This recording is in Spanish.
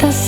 necesitas